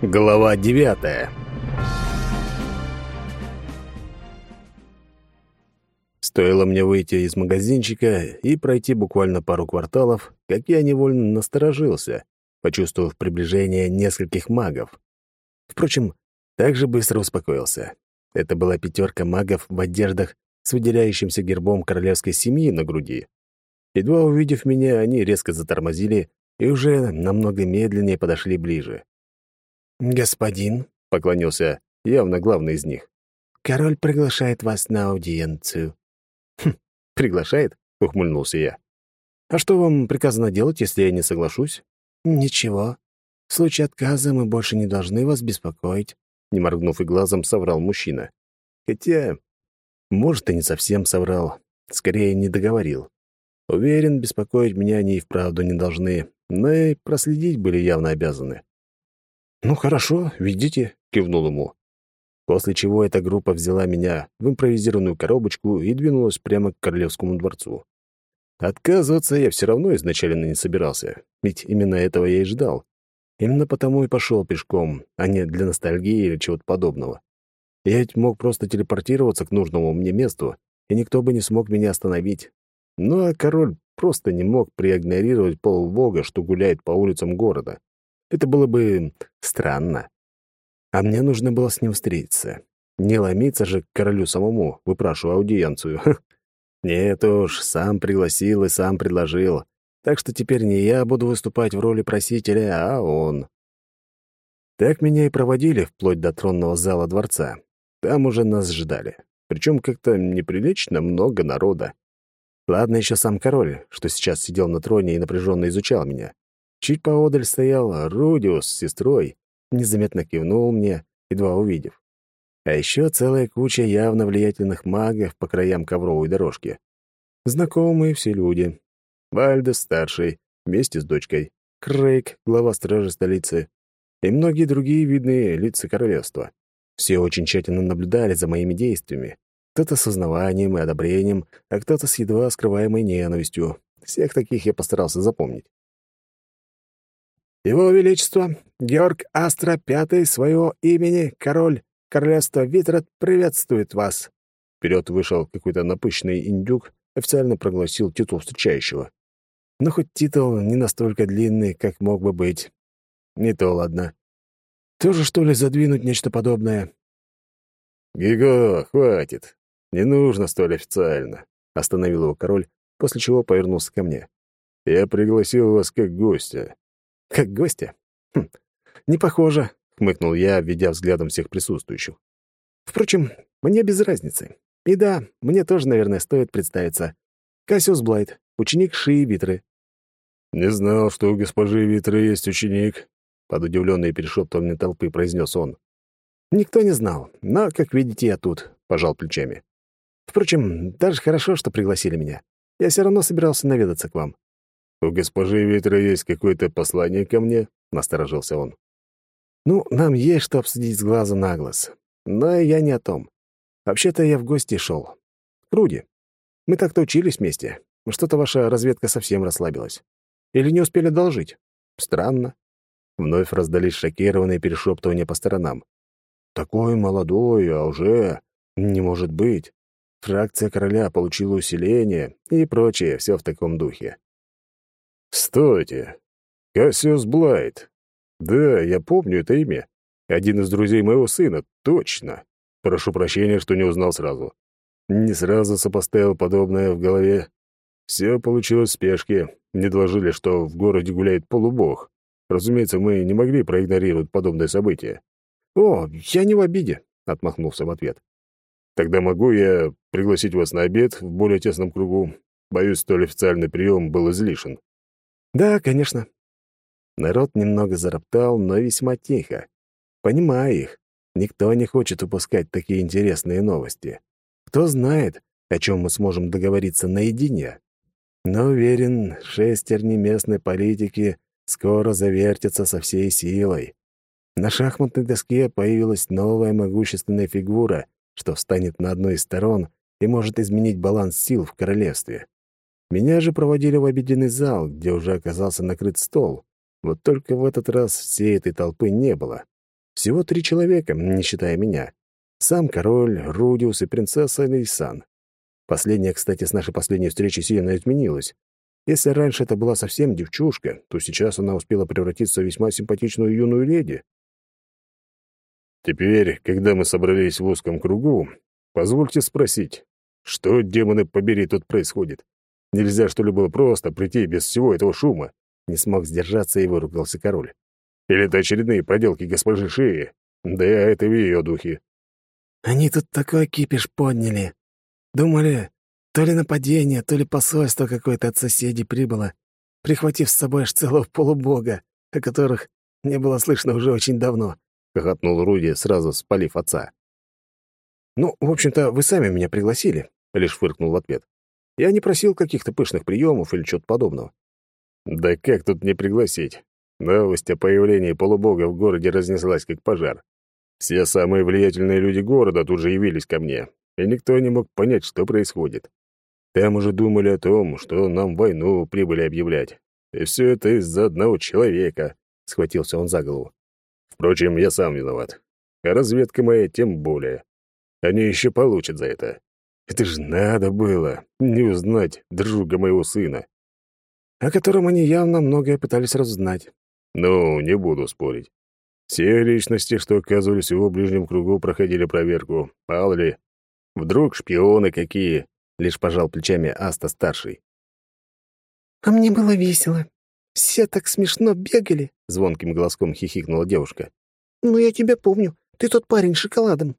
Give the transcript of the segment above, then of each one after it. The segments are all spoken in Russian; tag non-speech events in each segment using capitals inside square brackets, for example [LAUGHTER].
Глава девятая Стоило мне выйти из магазинчика и пройти буквально пару кварталов, как я невольно насторожился, почувствовав приближение нескольких магов. Впрочем, также быстро успокоился. Это была пятерка магов в одеждах с выделяющимся гербом королевской семьи на груди. Едва увидев меня, они резко затормозили и уже намного медленнее подошли ближе. «Господин», — поклонился явно главный из них, — «король приглашает вас на аудиенцию». «Хм, приглашает?» — ухмыльнулся я. «А что вам приказано делать, если я не соглашусь?» «Ничего. В случае отказа мы больше не должны вас беспокоить», — не моргнув и глазом, соврал мужчина. Хотя, может, и не совсем соврал, скорее не договорил. Уверен, беспокоить меня они и вправду не должны, но и проследить были явно обязаны. «Ну хорошо, ведите», — кивнул ему. После чего эта группа взяла меня в импровизированную коробочку и двинулась прямо к Королевскому дворцу. Отказываться я все равно изначально не собирался, ведь именно этого я и ждал. Именно потому и пошел пешком, а не для ностальгии или чего-то подобного. Я ведь мог просто телепортироваться к нужному мне месту, и никто бы не смог меня остановить. Ну а король просто не мог проигнорировать полубога, что гуляет по улицам города. Это было бы странно. А мне нужно было с ним встретиться. Не ломиться же к королю самому, выпрашивая аудиенцию. [LAUGHS] Нет уж, сам пригласил и сам предложил. Так что теперь не я буду выступать в роли просителя, а он. Так меня и проводили вплоть до тронного зала дворца. Там уже нас ждали. Причем как-то неприлично много народа. Ладно еще сам король, что сейчас сидел на троне и напряженно изучал меня. Чуть поодаль стоял Рудиус с сестрой, незаметно кивнул мне, едва увидев. А еще целая куча явно влиятельных магов по краям ковровой дорожки. Знакомые все люди. Вальдес старший, вместе с дочкой. Крейг, глава стражи столицы. И многие другие видные лица королевства. Все очень тщательно наблюдали за моими действиями. Кто-то с узнаванием и одобрением, а кто-то с едва скрываемой ненавистью. Всех таких я постарался запомнить. Его Величество, Георг Астра Пятый, своего имени, король королевства Витрат, приветствует вас. Вперед вышел какой-то напыщенный индюк, официально прогласил титул встречающего. Но хоть титул не настолько длинный, как мог бы быть. Не то ладно. Тоже, что ли, задвинуть нечто подобное? «Гиго, хватит. Не нужно столь официально», — остановил его король, после чего повернулся ко мне. «Я пригласил вас как гостя. Как гостя? Хм, не похоже, хмыкнул я, ведя взглядом всех присутствующих. Впрочем, мне без разницы. И да, мне тоже, наверное, стоит представиться. Кассиус Блайт, ученик Шии Витры. «Не знал, что у госпожи Витры есть ученик», — под удивленные перешептывания толпы произнес он. «Никто не знал, но, как видите, я тут», — пожал плечами. «Впрочем, даже хорошо, что пригласили меня. Я все равно собирался наведаться к вам. «У госпожи Ветра есть какое-то послание ко мне?» — насторожился он. «Ну, нам есть что обсудить с глазу на глаз. Но я не о том. Вообще-то я в гости шел. Руди, мы так-то учились вместе. Что-то ваша разведка совсем расслабилась. Или не успели должить? Странно». Вновь раздались шокированные перешептывания по сторонам. «Такой молодой, а уже... Не может быть. Фракция короля получила усиление и прочее, все в таком духе. «Стойте! Кассиус Блайт! Да, я помню это имя. Один из друзей моего сына, точно. Прошу прощения, что не узнал сразу. Не сразу сопоставил подобное в голове. Все получилось в спешке. Мне доложили, что в городе гуляет полубог. Разумеется, мы не могли проигнорировать подобное событие. «О, я не в обиде», — отмахнулся в ответ. «Тогда могу я пригласить вас на обед в более тесном кругу? Боюсь, столь официальный прием был излишен». «Да, конечно». Народ немного зароптал, но весьма тихо. Понимаю их. Никто не хочет упускать такие интересные новости. Кто знает, о чем мы сможем договориться наедине. Но уверен, шестерни местной политики скоро завертятся со всей силой. На шахматной доске появилась новая могущественная фигура, что встанет на одной из сторон и может изменить баланс сил в королевстве. Меня же проводили в обеденный зал, где уже оказался накрыт стол. Вот только в этот раз всей этой толпы не было. Всего три человека, не считая меня. Сам король, Рудиус и принцесса Лейсан. Последняя, кстати, с нашей последней встречи сильно изменилась. Если раньше это была совсем девчушка, то сейчас она успела превратиться в весьма симпатичную юную леди. Теперь, когда мы собрались в узком кругу, позвольте спросить, что, демоны побери, тут происходит? Нельзя, что ли, было просто прийти без всего этого шума? Не смог сдержаться и выругался король. Или это очередные проделки госпожи Шеи? Да это в ее духе. Они тут такой кипиш подняли. Думали, то ли нападение, то ли посольство какое-то от соседей прибыло, прихватив с собой аж целого полубога, о которых не было слышно уже очень давно», — хохотнул Руди, сразу спалив отца. «Ну, в общем-то, вы сами меня пригласили», — лишь фыркнул в ответ. «Я не просил каких-то пышных приемов или чего-то подобного». «Да как тут не пригласить? Новость о появлении полубога в городе разнеслась как пожар. Все самые влиятельные люди города тут же явились ко мне, и никто не мог понять, что происходит. Там уже думали о том, что нам войну прибыли объявлять. И все это из-за одного человека, — схватился он за голову. Впрочем, я сам виноват. А разведка моя тем более. Они еще получат за это. Это же надо было не узнать друга моего сына. О котором они явно многое пытались разузнать. Ну, не буду спорить. Все личности, что оказывались в его ближнем кругу, проходили проверку. Мало ли, Вдруг шпионы какие? Лишь пожал плечами Аста-старший. «А мне было весело. Все так смешно бегали», — звонким голоском хихикнула девушка. «Ну, я тебя помню. Ты тот парень с шоколадом».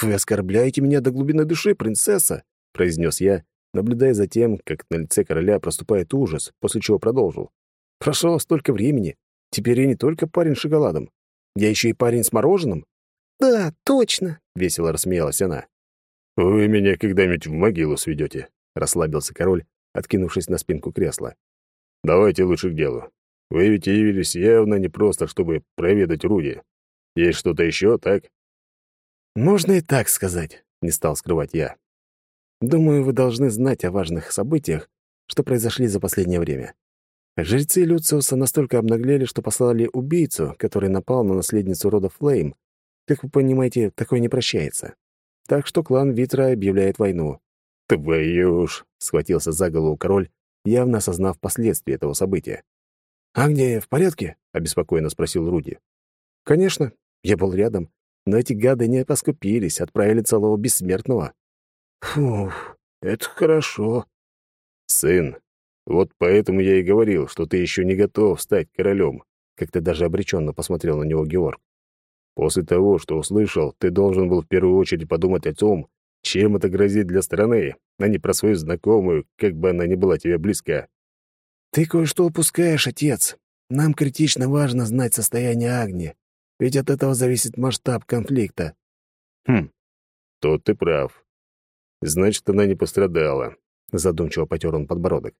«Вы оскорбляете меня до глубины души, принцесса», — произнес я, наблюдая за тем, как на лице короля проступает ужас, после чего продолжил. «Прошло столько времени. Теперь я не только парень с шоколадом. Я еще и парень с мороженым». «Да, точно», — весело рассмеялась она. «Вы меня когда-нибудь в могилу сведете», — расслабился король, откинувшись на спинку кресла. «Давайте лучше к делу. Вы ведь явились явно не просто, чтобы проведать Руди. Есть что-то еще, так?» «Можно и так сказать», — не стал скрывать я. «Думаю, вы должны знать о важных событиях, что произошли за последнее время. Жрецы Люциуса настолько обнаглели, что послали убийцу, который напал на наследницу рода Флейм. Как вы понимаете, такое не прощается. Так что клан Витра объявляет войну. «Твою ж!» — схватился за голову король, явно осознав последствия этого события. «Агния в порядке?» — обеспокоенно спросил Руди. «Конечно, я был рядом, но эти гады не поскупились, отправили целого бессмертного». «Фух, это хорошо». «Сын, вот поэтому я и говорил, что ты еще не готов стать королем», как-то даже обреченно посмотрел на него Георг. После того, что услышал, ты должен был в первую очередь подумать о том, чем это грозит для страны, а не про свою знакомую, как бы она ни была тебе близка. Ты кое-что упускаешь, отец. Нам критично важно знать состояние Агни, ведь от этого зависит масштаб конфликта. Хм, тут ты прав. Значит, она не пострадала. Задумчиво потер он подбородок.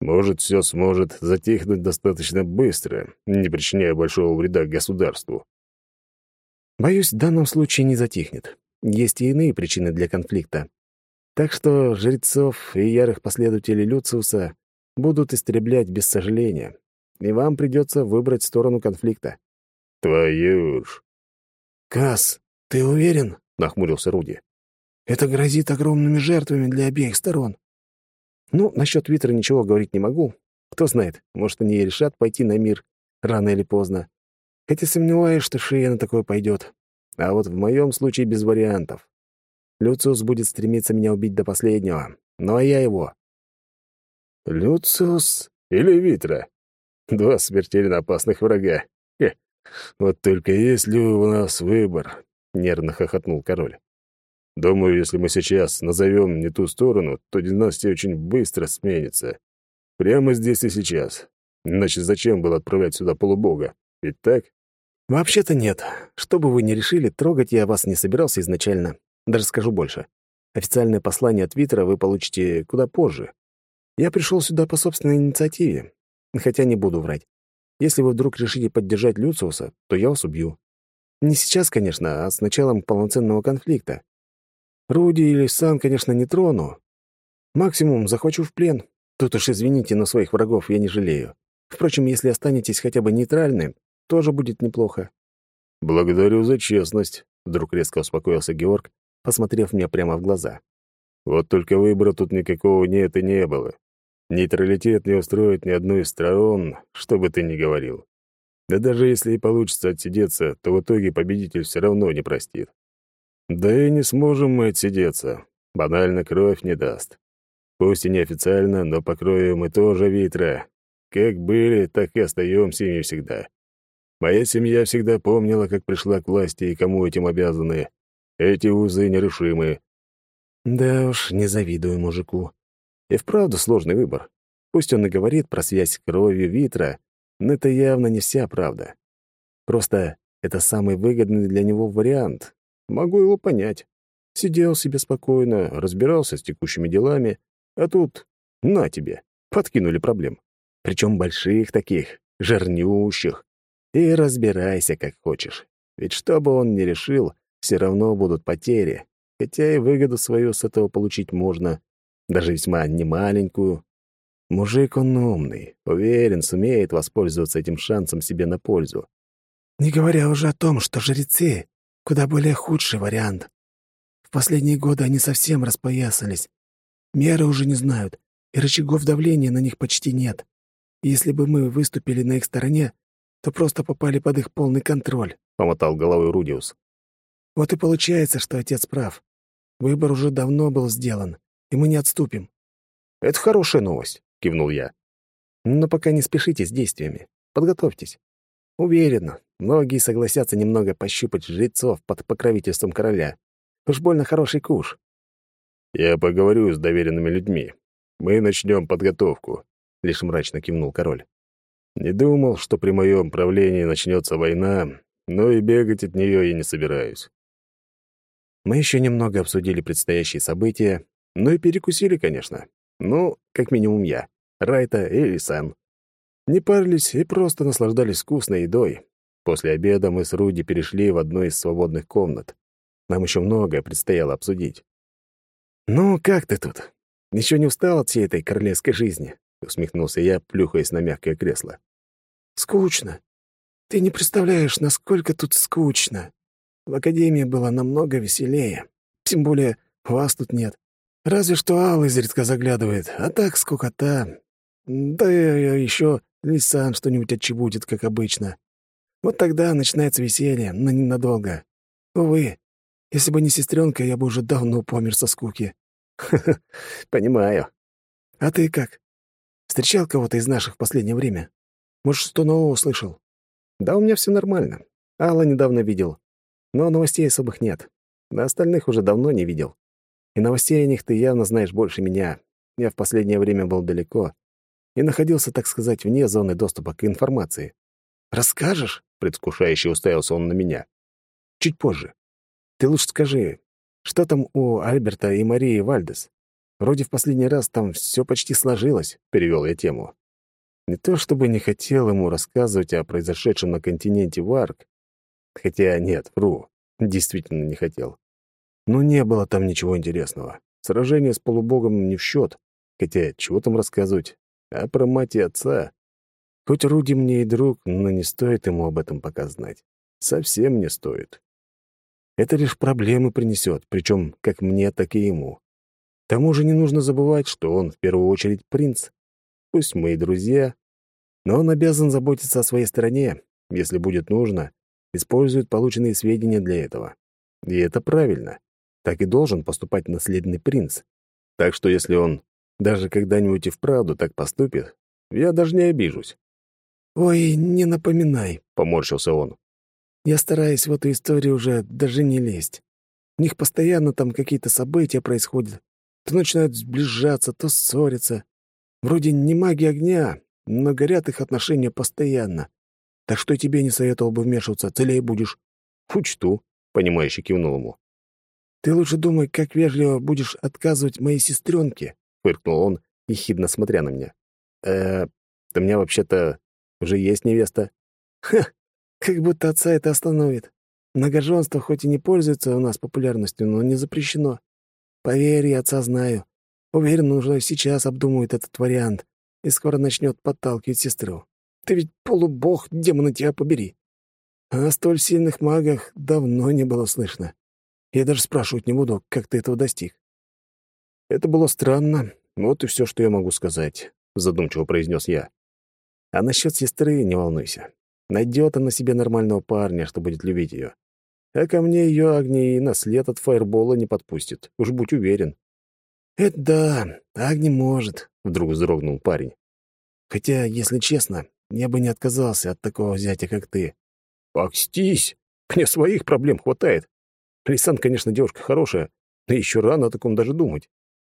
Может, все сможет затихнуть достаточно быстро, не причиняя большого вреда государству. Боюсь, в данном случае не затихнет. Есть и иные причины для конфликта. Так что жрецов и ярых последователей Люциуса будут истреблять без сожаления, и вам придется выбрать сторону конфликта. Твою ж! Кас, ты уверен? нахмурился Руди. Это грозит огромными жертвами для обеих сторон. Ну, насчет Витра ничего говорить не могу. Кто знает, может, они и решат пойти на мир рано или поздно. Хотя сомневаюсь, что Шея на такое пойдет. А вот в моем случае без вариантов. Люциус будет стремиться меня убить до последнего, ну а я его. Люциус или Витра? Два смертельно опасных врага. Вот только есть ли у нас выбор? Нервно хохотнул король. Думаю, если мы сейчас назовем не ту сторону, то династия очень быстро сменится. Прямо здесь и сейчас. Иначе зачем было отправлять сюда полубога? Ведь так? «Вообще-то нет. Что бы вы ни решили, трогать я вас не собирался изначально. Даже скажу больше. Официальное послание от Твиттера вы получите куда позже. Я пришел сюда по собственной инициативе. Хотя не буду врать. Если вы вдруг решите поддержать Люциуса, то я вас убью. Не сейчас, конечно, а с началом полноценного конфликта. Руди или Сан, конечно, не трону. Максимум захвачу в плен. Тут уж извините, но своих врагов я не жалею. Впрочем, если останетесь хотя бы нейтральным, тоже будет неплохо. «Благодарю за честность», — вдруг резко успокоился Георг, посмотрев мне прямо в глаза. «Вот только выбора тут никакого нет и не было. Нейтралитет не устроит ни одну из сторон, что бы ты ни говорил. Да даже если и получится отсидеться, то в итоге победитель все равно не простит. Да и не сможем мы отсидеться. Банально кровь не даст. Пусть и неофициально, но по крови мы тоже Витра. Как были, так и остаемся ими всегда. Моя семья всегда помнила, как пришла к власти и кому этим обязаны. Эти узы нерушимы. Да уж, не завидую мужику. И вправду сложный выбор. Пусть он и говорит про связь с кровью Витра, но это явно не вся правда. Просто это самый выгодный для него вариант. Могу его понять. Сидел себе спокойно, разбирался с текущими делами, а тут — на тебе, подкинули проблем. Причем больших таких, жирнющих. И разбирайся, как хочешь. Ведь что бы он ни решил, все равно будут потери, хотя и выгоду свою с этого получить можно даже весьма немаленькую. Мужик он умный, уверен, сумеет воспользоваться этим шансом себе на пользу. Не говоря уже о том, что жрецы — куда более худший вариант. В последние годы они совсем распоясались. Меры уже не знают, и рычагов давления на них почти нет. Если бы мы выступили на их стороне, то просто попали под их полный контроль», — помотал головой Рудиус. «Вот и получается, что отец прав. Выбор уже давно был сделан, и мы не отступим. «Это хорошая новость», — кивнул я. «Но пока не спешите с действиями. Подготовьтесь. Уверен, многие согласятся немного пощупать жрецов под покровительством короля. Уж больно хороший куш». «Я поговорю с доверенными людьми. Мы начнем подготовку», — лишь мрачно кивнул король. «Не думал, что при моем правлении начнется война, но и бегать от нее я не собираюсь». Мы еще немного обсудили предстоящие события, ну и перекусили, конечно. Ну, как минимум я, Райта и Сан. Не парились и просто наслаждались вкусной едой. После обеда мы с Руди перешли в одну из свободных комнат. Нам еще многое предстояло обсудить. «Ну, как ты тут? Еще не устал от всей этой королевской жизни?» — усмехнулся я, плюхаясь на мягкое кресло. «Скучно. Ты не представляешь, насколько тут скучно. В академии было намного веселее. Тем более вас тут нет. Разве что Алла изредка заглядывает, а так скукота. Да и еще Лисан что-нибудь отчебудет, как обычно. Вот тогда начинается веселье, но ненадолго. Увы, если бы не сестренка, я бы уже давно помер со скуки. Понимаю. А ты как? Встречал кого-то из наших в последнее время? Может, что нового услышал? Да у меня все нормально. Алла недавно видел. Но новостей особых нет. На остальных уже давно не видел. И новостей о них ты явно знаешь больше меня. Я в последнее время был далеко и находился, так сказать, вне зоны доступа к информации. «Расскажешь?» — предвкушающе уставился он на меня. «Чуть позже. Ты лучше скажи, что там у Альберта и Марии Вальдес? Вроде в последний раз там все почти сложилось», — перевел я тему. Не то чтобы не хотел ему рассказывать о произошедшем на континенте Варк, хотя нет, вру, действительно не хотел. Но не было там ничего интересного. Сражение с полубогом не в счет. Хотя, чего там рассказывать? А про мать и отца? Хоть Руди мне и друг, но не стоит ему об этом пока знать. Совсем не стоит. Это лишь проблемы принесет, причем как мне, так и ему. К тому же не нужно забывать, что он в первую очередь принц. Пусть мы и друзья, но он обязан заботиться о своей стороне. Если будет нужно, использует полученные сведения для этого. И это правильно. Так и должен поступать наследный принц. Так что если он даже когда-нибудь и вправду так поступит, я даже не обижусь. «Ой, не напоминай», — поморщился он. «Я стараюсь в эту историю уже даже не лезть. У них постоянно там какие-то события происходят. То начинают сближаться, то ссориться. Вроде не маги огня, но горят их отношения постоянно. Так что тебе не советовал бы вмешиваться, целее будешь». «Учту», — понимающе кивнул ему. «Ты лучше думай, как вежливо будешь отказывать моей сестренке», — фыркнул он, ехидно смотря на меня. «Э, у меня вообще-то уже есть невеста». «Ха! Как будто отца это остановит. Многоженство хоть и не пользуется у нас популярностью, но не запрещено. Поверь, я отца знаю. Уверен, уже сейчас обдумывает этот вариант и скоро начнет подталкивать сестру. Ты ведь полубог, демона тебя побери». О столь сильных магах давно не было слышно. Я даже спрашивать не буду, как ты этого достиг. Это было странно, вот и все, что я могу сказать, задумчиво произнес я. А насчет сестры не волнуйся. Найдет она себе нормального парня, что будет любить ее. А ко мне ее Агни и на след от фаербола не подпустит, уж будь уверен. «Это да, Агни может», — вдруг вздрогнул парень. «Хотя, если честно, я бы не отказался от такого зятя, как ты». «Акстись! Мне своих проблем хватает. Лисан, конечно, девушка хорошая, но еще рано о таком даже думать.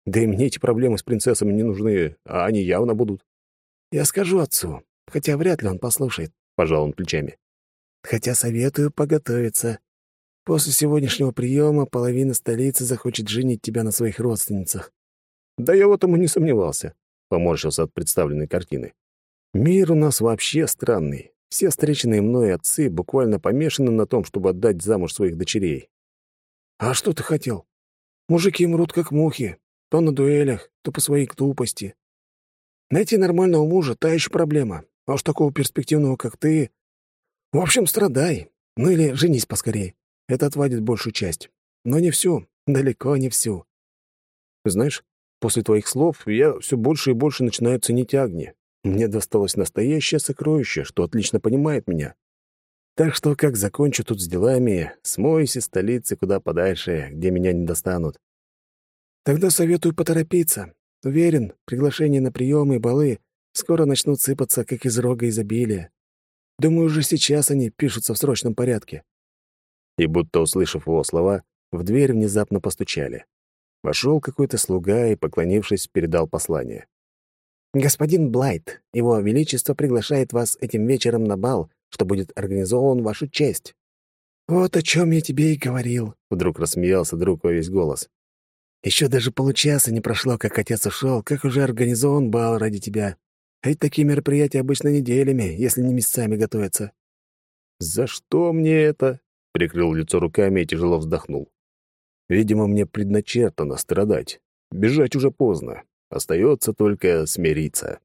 Да и мне эти проблемы с принцессами не нужны, а они явно будут». «Я скажу отцу, хотя вряд ли он послушает», — пожал он плечами. «Хотя советую поготовиться. После сегодняшнего приема половина столицы захочет женить тебя на своих родственницах». «Да я в этом и не сомневался», — поморщился от представленной картины. «Мир у нас вообще странный. Все встреченные мной отцы буквально помешаны на том, чтобы отдать замуж своих дочерей». «А что ты хотел? Мужики мрут как мухи, то на дуэлях, то по своей тупости. Найти нормального мужа — та еще проблема. А уж такого перспективного, как ты... В общем, страдай. Ну или женись поскорей. Это отвадит большую часть. Но не всю, далеко не всю. Знаешь, после твоих слов я все больше и больше начинаю ценить Агни. Мне досталось настоящее сокровище, что отлично понимает меня. Так что, как закончу тут с делами, смоюсь из столицы куда подальше, где меня не достанут. Тогда советую поторопиться. Уверен, приглашения на приемы и балы скоро начнут сыпаться, как из рога изобилия. Думаю, уже сейчас они пишутся в срочном порядке и, будто услышав его слова, в дверь внезапно постучали. Вошел какой-то слуга и, поклонившись, передал послание. «Господин Блайт, его величество приглашает вас этим вечером на бал, что будет организован в вашу честь». «Вот о чем я тебе и говорил», — вдруг рассмеялся друг во весь голос. «Еще даже получаса не прошло, как отец ушел, как уже организован бал ради тебя. А ведь такие мероприятия обычно неделями, если не месяцами готовятся». «За что мне это?» прикрыл лицо руками и тяжело вздохнул. Видимо, мне предначертано страдать. Бежать уже поздно. Остается только смириться.